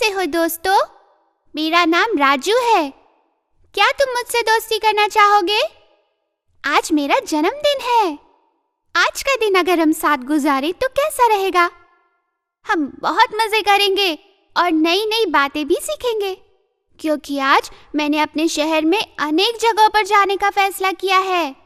कैसे हो दोस्तों? मेरा नाम राजू है। क्या तुम मुझसे दोस्ती करना चाहोगे? आज मेरा जन्मदिन है। आज का दिन अगर हम साथ गुजारे तो कैसा रहेगा? हम बहुत मज़े करेंगे और नई नई बातें भी सीखेंगे। क्योंकि आज मैंने अपने शहर में अनेक जगहों पर जाने का फैसला किया है।